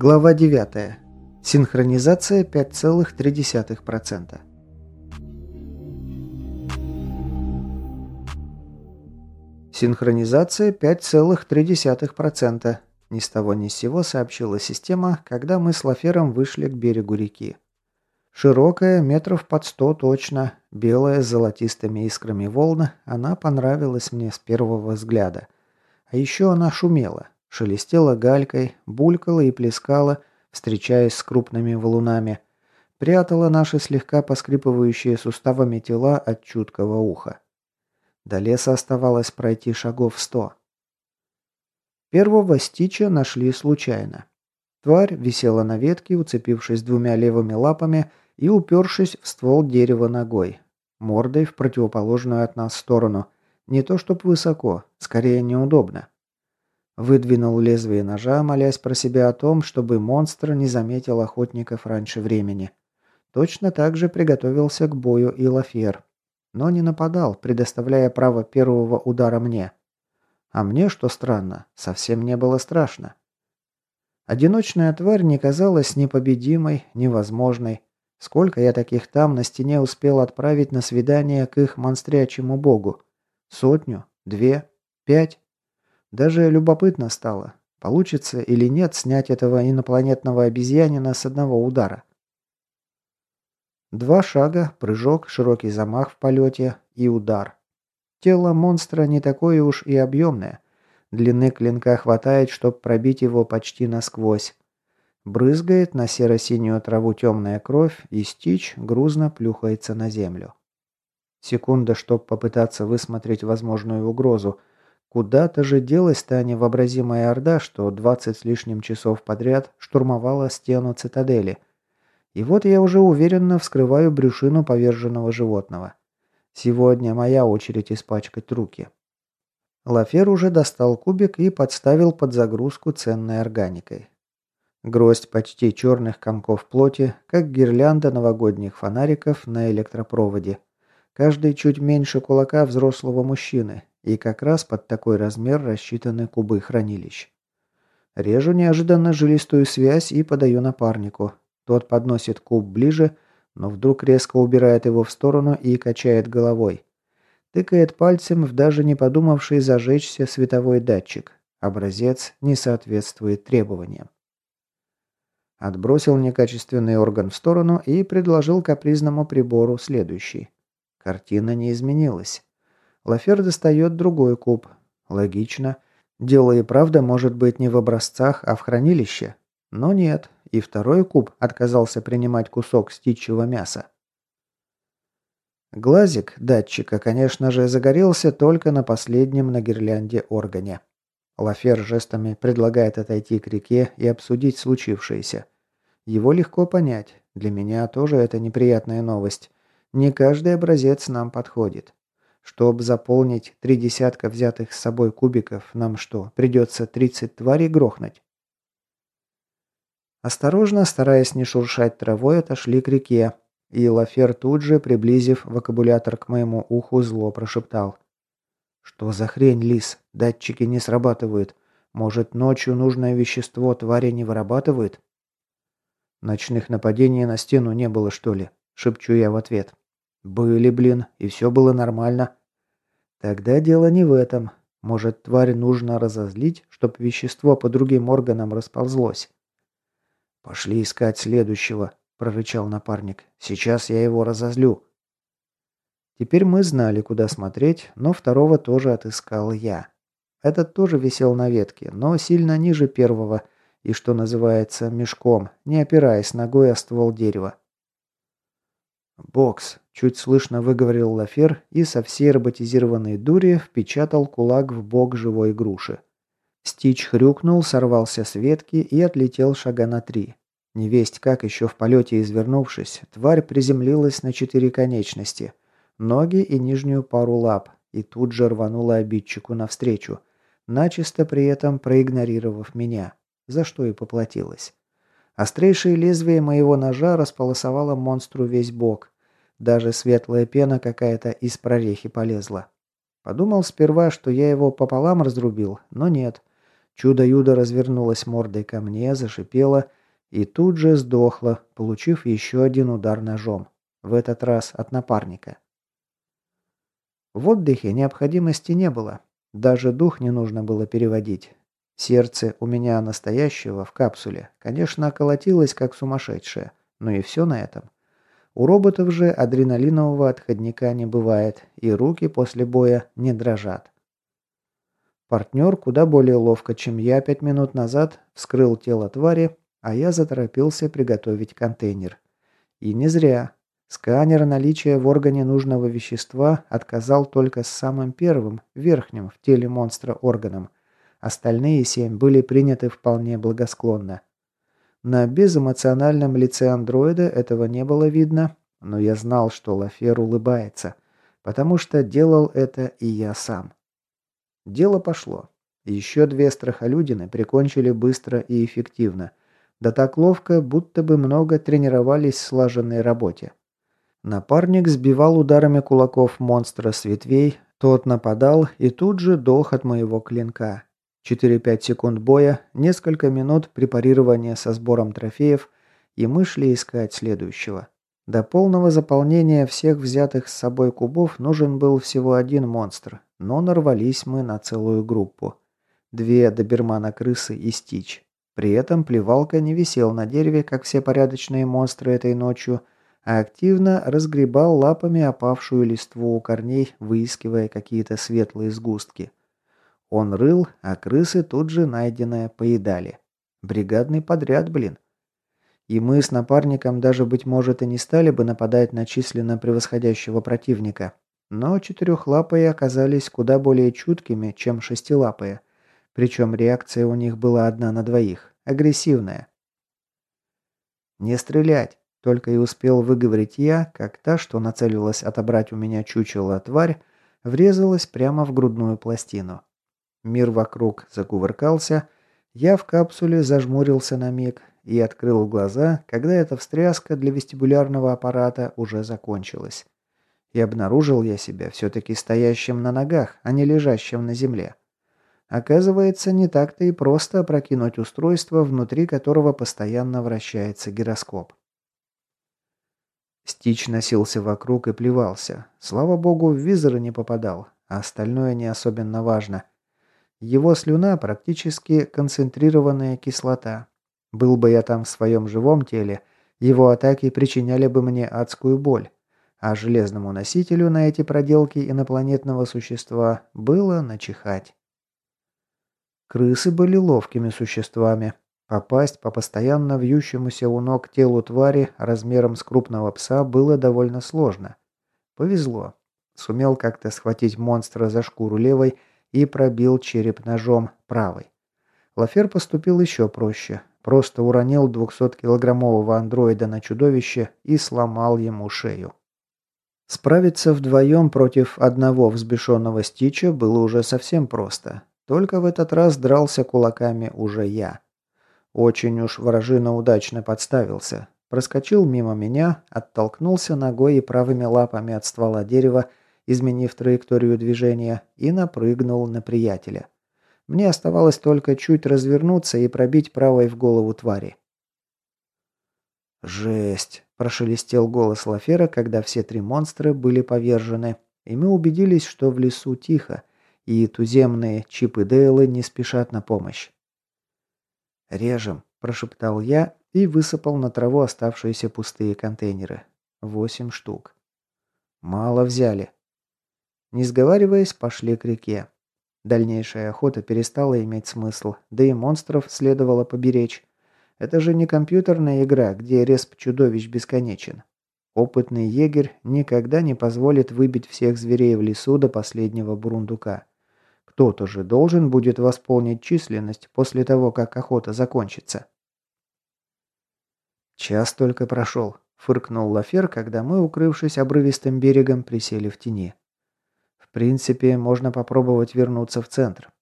Глава 9. Синхронизация 5,3%. Синхронизация 5,3%. Ни с того ни с сего сообщила система, когда мы с Лафером вышли к берегу реки. Широкая, метров под сто точно, белая с золотистыми искрами волна, она понравилась мне с первого взгляда. А еще она шумела, шелестела галькой, булькала и плескала, встречаясь с крупными валунами, прятала наши слегка поскрипывающие суставами тела от чуткого уха. До леса оставалось пройти шагов сто. Первого стича нашли случайно. Тварь висела на ветке, уцепившись двумя левыми лапами и упершись в ствол дерева ногой, мордой в противоположную от нас сторону. Не то чтоб высоко, скорее неудобно. Выдвинул лезвие ножа, молясь про себя о том, чтобы монстр не заметил охотников раньше времени. Точно так же приготовился к бою и Лафер. Но не нападал, предоставляя право первого удара мне. А мне, что странно, совсем не было страшно. Одиночная тварь не казалась непобедимой, невозможной. Сколько я таких там на стене успел отправить на свидание к их монстрячему богу? Сотню? Две? Пять? Даже любопытно стало, получится или нет снять этого инопланетного обезьянина с одного удара. Два шага, прыжок, широкий замах в полете и удар. Тело монстра не такое уж и объемное. Длины клинка хватает, чтобы пробить его почти насквозь. Брызгает на серо-синюю траву темная кровь, и стич грузно плюхается на землю. Секунда, чтобы попытаться высмотреть возможную угрозу, Куда-то же делась та невообразимая орда, что 20 с лишним часов подряд штурмовала стену цитадели. И вот я уже уверенно вскрываю брюшину поверженного животного. Сегодня моя очередь испачкать руки. Лафер уже достал кубик и подставил под загрузку ценной органикой. Гроздь почти черных комков плоти, как гирлянда новогодних фонариков на электропроводе. Каждый чуть меньше кулака взрослого мужчины, и как раз под такой размер рассчитаны кубы хранилищ. Режу неожиданно жилистую связь и подаю напарнику. Тот подносит куб ближе, но вдруг резко убирает его в сторону и качает головой. Тыкает пальцем в даже не подумавший зажечься световой датчик. Образец не соответствует требованиям. Отбросил некачественный орган в сторону и предложил капризному прибору следующий. Картина не изменилась. Лафер достает другой куб. Логично. Дело и правда может быть не в образцах, а в хранилище. Но нет, и второй куб отказался принимать кусок стичьего мяса. Глазик датчика, конечно же, загорелся только на последнем на гирлянде органе. Лафер жестами предлагает отойти к реке и обсудить случившееся. Его легко понять. Для меня тоже это неприятная новость. Не каждый образец нам подходит. Чтобы заполнить три десятка взятых с собой кубиков, нам что, придется 30 тварей грохнуть? Осторожно, стараясь не шуршать травой, отошли к реке, и Лафер тут же, приблизив вокабулятор к моему уху, зло прошептал. «Что за хрень, Лис? Датчики не срабатывают. Может, ночью нужное вещество твари не вырабатывает?» «Ночных нападений на стену не было, что ли?» – шепчу я в ответ. «Были, блин, и все было нормально». Тогда дело не в этом. Может, тварь нужно разозлить, чтоб вещество по другим органам расползлось. «Пошли искать следующего», – прорычал напарник. «Сейчас я его разозлю». Теперь мы знали, куда смотреть, но второго тоже отыскал я. Этот тоже висел на ветке, но сильно ниже первого и, что называется, мешком, не опираясь ногой о ствол дерева. «Бокс», – чуть слышно выговорил Лафер и со всей роботизированной дури впечатал кулак в бок живой груши. Стич хрюкнул, сорвался с ветки и отлетел шага на три. Невесть как еще в полете извернувшись, тварь приземлилась на четыре конечности, ноги и нижнюю пару лап, и тут же рванула обидчику навстречу, начисто при этом проигнорировав меня, за что и поплатилась. Острейшее лезвие моего ножа располосовало монстру весь бок. Даже светлая пена какая-то из прорехи полезла. Подумал сперва, что я его пополам разрубил, но нет. Чудо-юдо развернулось мордой ко мне, зашипело и тут же сдохло, получив еще один удар ножом. В этот раз от напарника. В отдыхе необходимости не было. Даже дух не нужно было переводить. Сердце у меня настоящего в капсуле, конечно, колотилось как сумасшедшее, но и все на этом. У роботов же адреналинового отходника не бывает, и руки после боя не дрожат. Партнер куда более ловко, чем я пять минут назад, вскрыл тело твари, а я заторопился приготовить контейнер. И не зря. Сканер наличия в органе нужного вещества отказал только с самым первым, верхним в теле монстра органом – Остальные семь были приняты вполне благосклонно. На безэмоциональном лице андроида этого не было видно, но я знал, что Лафер улыбается, потому что делал это и я сам. Дело пошло. Еще две страхолюдины прикончили быстро и эффективно. Да так ловко, будто бы много тренировались в слаженной работе. Напарник сбивал ударами кулаков монстра с ветвей, тот нападал и тут же дох от моего клинка. 4-5 секунд боя, несколько минут препарирования со сбором трофеев, и мы шли искать следующего. До полного заполнения всех взятых с собой кубов нужен был всего один монстр, но нарвались мы на целую группу. Две добермана-крысы и стич. При этом плевалка не висел на дереве, как все порядочные монстры этой ночью, а активно разгребал лапами опавшую листву у корней, выискивая какие-то светлые сгустки. Он рыл, а крысы тут же найденное поедали. Бригадный подряд, блин. И мы с напарником даже, быть может, и не стали бы нападать на численно превосходящего противника. Но четырехлапые оказались куда более чуткими, чем шестилапые. Причем реакция у них была одна на двоих. Агрессивная. «Не стрелять!» Только и успел выговорить я, как та, что нацелилась отобрать у меня чучело тварь, врезалась прямо в грудную пластину. Мир вокруг закувыркался, я в капсуле зажмурился на миг и открыл глаза, когда эта встряска для вестибулярного аппарата уже закончилась. И обнаружил я себя все-таки стоящим на ногах, а не лежащим на земле. Оказывается, не так-то и просто опрокинуть устройство, внутри которого постоянно вращается гироскоп. Стич носился вокруг и плевался. Слава богу, в визоры не попадал, а остальное не особенно важно – его слюна практически концентрированная кислота. Был бы я там в своем живом теле, его атаки причиняли бы мне адскую боль. А железному носителю на эти проделки инопланетного существа было начихать. Крысы были ловкими существами. Попасть по постоянно вьющемуся у ног телу твари размером с крупного пса было довольно сложно. Повезло. Сумел как-то схватить монстра за шкуру левой и пробил череп ножом правой. Лафер поступил еще проще. Просто уронил 200-килограммового андроида на чудовище и сломал ему шею. Справиться вдвоем против одного взбешенного Стича было уже совсем просто. Только в этот раз дрался кулаками уже я. Очень уж вражина удачно подставился. Проскочил мимо меня, оттолкнулся ногой и правыми лапами от ствола дерева изменив траекторию движения, и напрыгнул на приятеля. Мне оставалось только чуть развернуться и пробить правой в голову твари. «Жесть!» – прошелестел голос Лафера, когда все три монстра были повержены, и мы убедились, что в лесу тихо, и туземные Чип и Дейлы не спешат на помощь. «Режем», – прошептал я и высыпал на траву оставшиеся пустые контейнеры. Восемь штук. «Мало взяли», не сговариваясь, пошли к реке. Дальнейшая охота перестала иметь смысл, да и монстров следовало поберечь. Это же не компьютерная игра, где респ чудовищ бесконечен. Опытный егерь никогда не позволит выбить всех зверей в лесу до последнего бурундука. Кто-то же должен будет восполнить численность после того, как охота закончится. «Час только прошел», — фыркнул Лафер, когда мы, укрывшись обрывистым берегом, присели в тени. В принципе, можно попробовать вернуться в центр.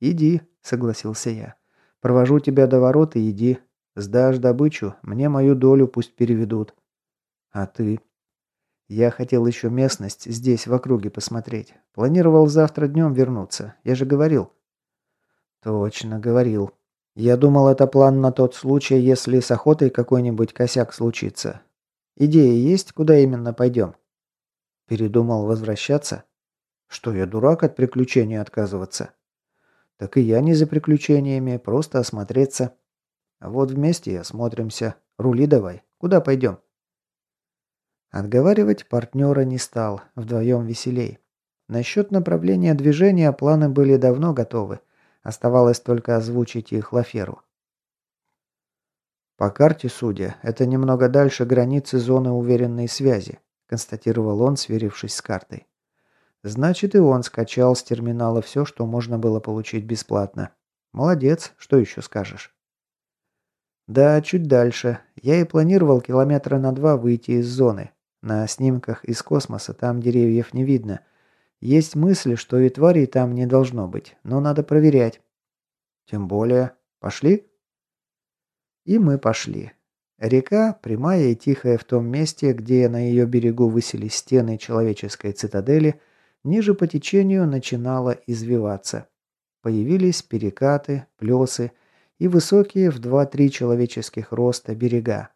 «Иди», — согласился я. «Провожу тебя до ворот и иди. Сдашь добычу, мне мою долю пусть переведут». «А ты?» «Я хотел еще местность здесь, в округе, посмотреть. Планировал завтра днем вернуться. Я же говорил». Точно, говорил. Я думал, это план на тот случай, если с охотой какой-нибудь косяк случится. Идея есть, куда именно пойдем? Передумал возвращаться? Что, я дурак от приключений отказываться? Так и я не за приключениями, просто осмотреться. А вот вместе и осмотримся. Рули давай. Куда пойдем? Отговаривать партнера не стал. Вдвоем веселей. Насчет направления движения планы были давно готовы. Оставалось только озвучить их Лаферу. «По карте, судя, это немного дальше границы зоны уверенной связи», констатировал он, сверившись с картой. «Значит, и он скачал с терминала все, что можно было получить бесплатно. Молодец, что еще скажешь?» «Да, чуть дальше. Я и планировал километра на два выйти из зоны. На снимках из космоса там деревьев не видно, есть мысли, что и тварей там не должно быть, но надо проверять. Тем более. Пошли? И мы пошли. Река, прямая и тихая в том месте, где на ее берегу высились стены человеческой цитадели, ниже по течению начинала извиваться. Появились перекаты, плесы и высокие в 2-3 человеческих роста берега.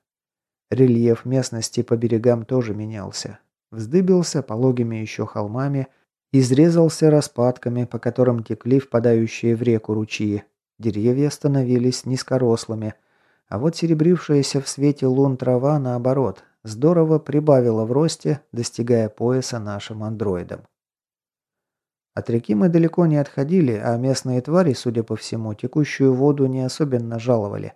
Рельеф местности по берегам тоже менялся. Вздыбился пологими еще холмами, Изрезался распадками, по которым текли впадающие в реку ручьи. Деревья становились низкорослыми, а вот серебрившаяся в свете лун трава, наоборот, здорово прибавила в росте, достигая пояса нашим андроидам. От реки мы далеко не отходили, а местные твари, судя по всему, текущую воду не особенно жаловали.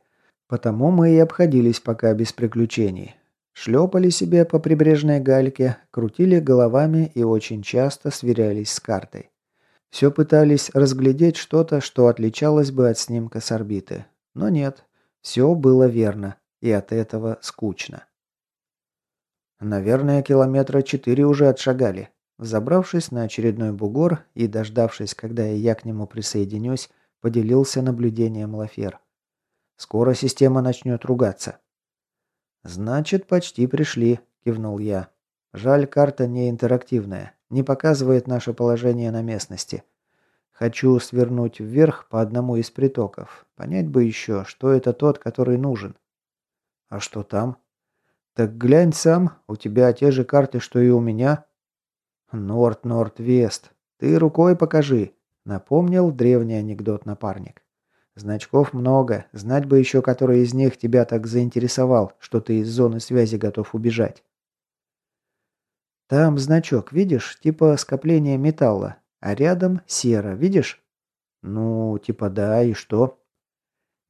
Потому мы и обходились пока без приключений. Шлепали себе по прибрежной гальке, крутили головами и очень часто сверялись с картой. Все пытались разглядеть что-то, что отличалось бы от снимка с орбиты. Но нет, все было верно, и от этого скучно. Наверное, километра четыре уже отшагали. Забравшись на очередной бугор и дождавшись, когда я к нему присоединюсь, поделился наблюдением Лафер. Скоро система начнет ругаться. «Значит, почти пришли», – кивнул я. «Жаль, карта не интерактивная, не показывает наше положение на местности. Хочу свернуть вверх по одному из притоков. Понять бы еще, что это тот, который нужен». «А что там?» «Так глянь сам, у тебя те же карты, что и у меня». «Норд-Норд-Вест. Ты рукой покажи», — напомнил древний анекдот напарник. Значков много, знать бы еще, который из них тебя так заинтересовал, что ты из зоны связи готов убежать. Там значок, видишь, типа скопление металла, а рядом сера, видишь? Ну, типа да, и что?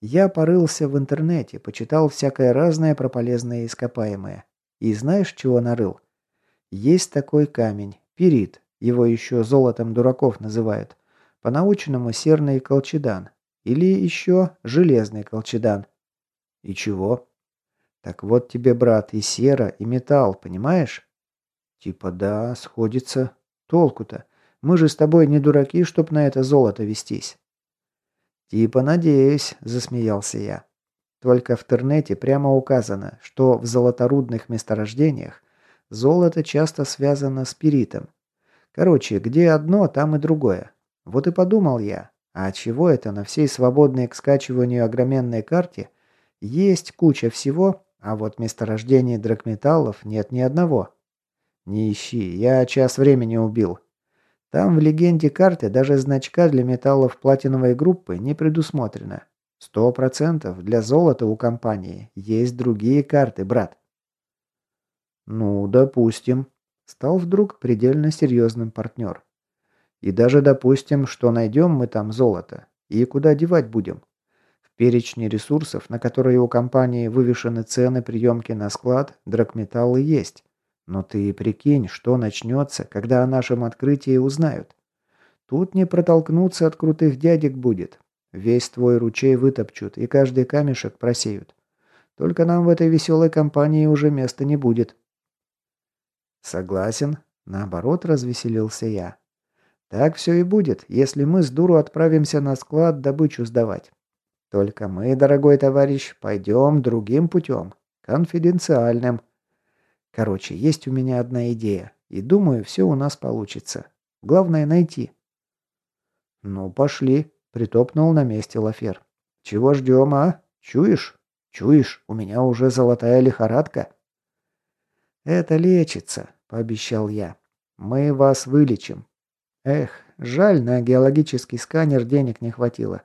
Я порылся в интернете, почитал всякое разное про полезные ископаемые. И знаешь, чего нарыл? Есть такой камень, пирит, его еще золотом дураков называют. По-научному серный колчедан, или еще железный колчедан. И чего? Так вот тебе, брат, и сера, и металл, понимаешь? Типа да, сходится. Толку-то? Мы же с тобой не дураки, чтоб на это золото вестись. Типа надеюсь, засмеялся я. Только в интернете прямо указано, что в золоторудных месторождениях золото часто связано с перитом. Короче, где одно, там и другое. Вот и подумал я, а чего это на всей свободной к скачиванию огроменной карте есть куча всего, а вот месторождений драгметаллов нет ни одного? Не ищи, я час времени убил. Там в легенде карты даже значка для металлов платиновой группы не предусмотрено. Сто процентов для золота у компании есть другие карты, брат. Ну, допустим. Стал вдруг предельно серьезным партнер. И даже допустим, что найдем мы там золото. И куда девать будем? В перечне ресурсов, на которые у компании вывешены цены приемки на склад, драгметаллы есть. Но ты прикинь, что начнется, когда о нашем открытии узнают. Тут не протолкнуться от крутых дядек будет. Весь твой ручей вытопчут и каждый камешек просеют. Только нам в этой веселой компании уже места не будет. Согласен. Наоборот, развеселился я. Так все и будет, если мы с дуру отправимся на склад добычу сдавать. Только мы, дорогой товарищ, пойдем другим путем. Конфиденциальным. Короче, есть у меня одна идея. И думаю, все у нас получится. Главное найти. Ну, пошли. Притопнул на месте Лафер. «Чего ждем, а? Чуешь? Чуешь? У меня уже золотая лихорадка». «Это лечится», — пообещал я. «Мы вас вылечим». Эх, жаль, на геологический сканер денег не хватило.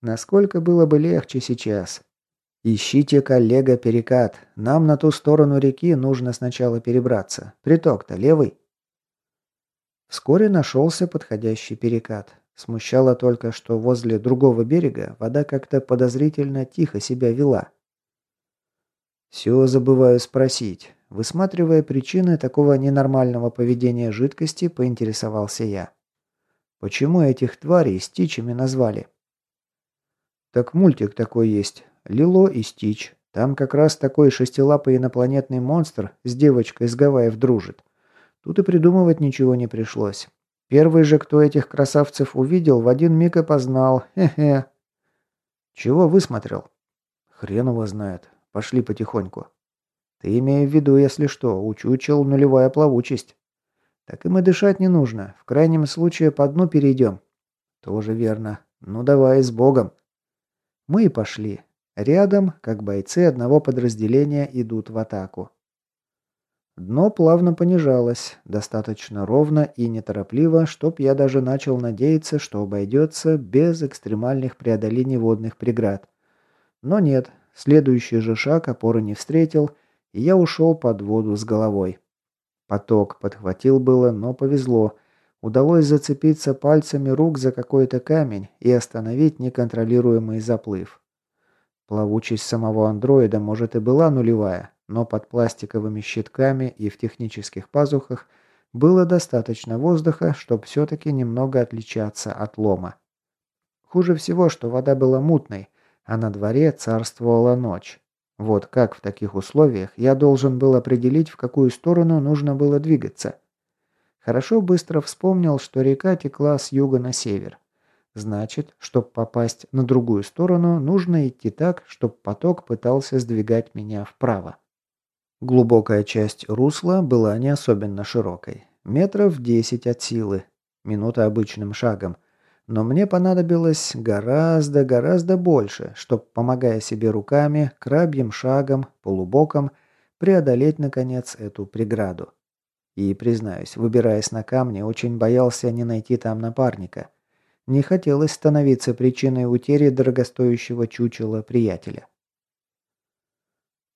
Насколько было бы легче сейчас. Ищите коллега перекат. Нам на ту сторону реки нужно сначала перебраться. Приток-то левый. Вскоре нашелся подходящий перекат. Смущало только, что возле другого берега вода как-то подозрительно тихо себя вела. «Все забываю спросить. Высматривая причины такого ненормального поведения жидкости, поинтересовался я. Почему этих тварей стичами назвали? Так мультик такой есть. Лило и Стич. Там как раз такой шестилапый инопланетный монстр с девочкой с Гавайев дружит. Тут и придумывать ничего не пришлось. Первый же, кто этих красавцев увидел, в один миг опознал. Хе-хе. Чего высмотрел? Хрен его знает. Пошли потихоньку. Ты имей в виду, если что, у чучел нулевая плавучесть. Так и дышать не нужно. В крайнем случае по дну перейдем. Тоже верно. Ну давай, с Богом. Мы и пошли. Рядом, как бойцы одного подразделения, идут в атаку. Дно плавно понижалось, достаточно ровно и неторопливо, чтоб я даже начал надеяться, что обойдется без экстремальных преодолений водных преград. Но нет, следующий же шаг опоры не встретил – и я ушел под воду с головой. Поток подхватил было, но повезло. Удалось зацепиться пальцами рук за какой-то камень и остановить неконтролируемый заплыв. Плавучесть самого андроида, может, и была нулевая, но под пластиковыми щитками и в технических пазухах было достаточно воздуха, чтобы все-таки немного отличаться от лома. Хуже всего, что вода была мутной, а на дворе царствовала ночь. Вот как в таких условиях я должен был определить, в какую сторону нужно было двигаться. Хорошо быстро вспомнил, что река текла с юга на север. Значит, чтобы попасть на другую сторону, нужно идти так, чтобы поток пытался сдвигать меня вправо. Глубокая часть русла была не особенно широкой. Метров 10 от силы. Минута обычным шагом – но мне понадобилось гораздо, гораздо больше, чтобы, помогая себе руками, крабьим шагом, полубоком, преодолеть, наконец, эту преграду. И, признаюсь, выбираясь на камни, очень боялся не найти там напарника. Не хотелось становиться причиной утери дорогостоящего чучела приятеля.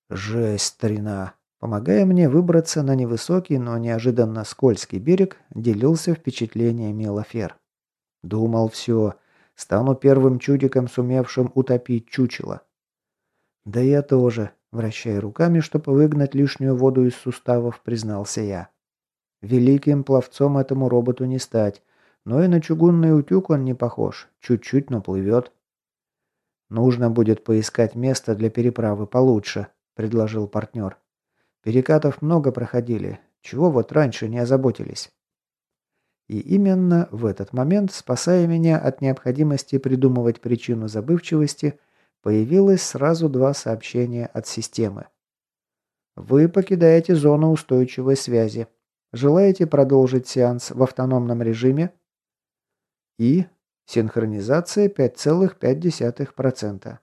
«Жесть, старина!» Помогая мне выбраться на невысокий, но неожиданно скользкий берег, делился впечатлениями Лафер. Думал, все. Стану первым чудиком, сумевшим утопить чучело. Да я тоже, вращая руками, чтобы выгнать лишнюю воду из суставов, признался я. Великим пловцом этому роботу не стать, но и на чугунный утюг он не похож, чуть-чуть, но плывет. «Нужно будет поискать место для переправы получше», — предложил партнер. «Перекатов много проходили. Чего вот раньше не озаботились?» И именно в этот момент, спасая меня от необходимости придумывать причину забывчивости, появилось сразу два сообщения от системы. Вы покидаете зону устойчивой связи. Желаете продолжить сеанс в автономном режиме? И синхронизация 5,5%.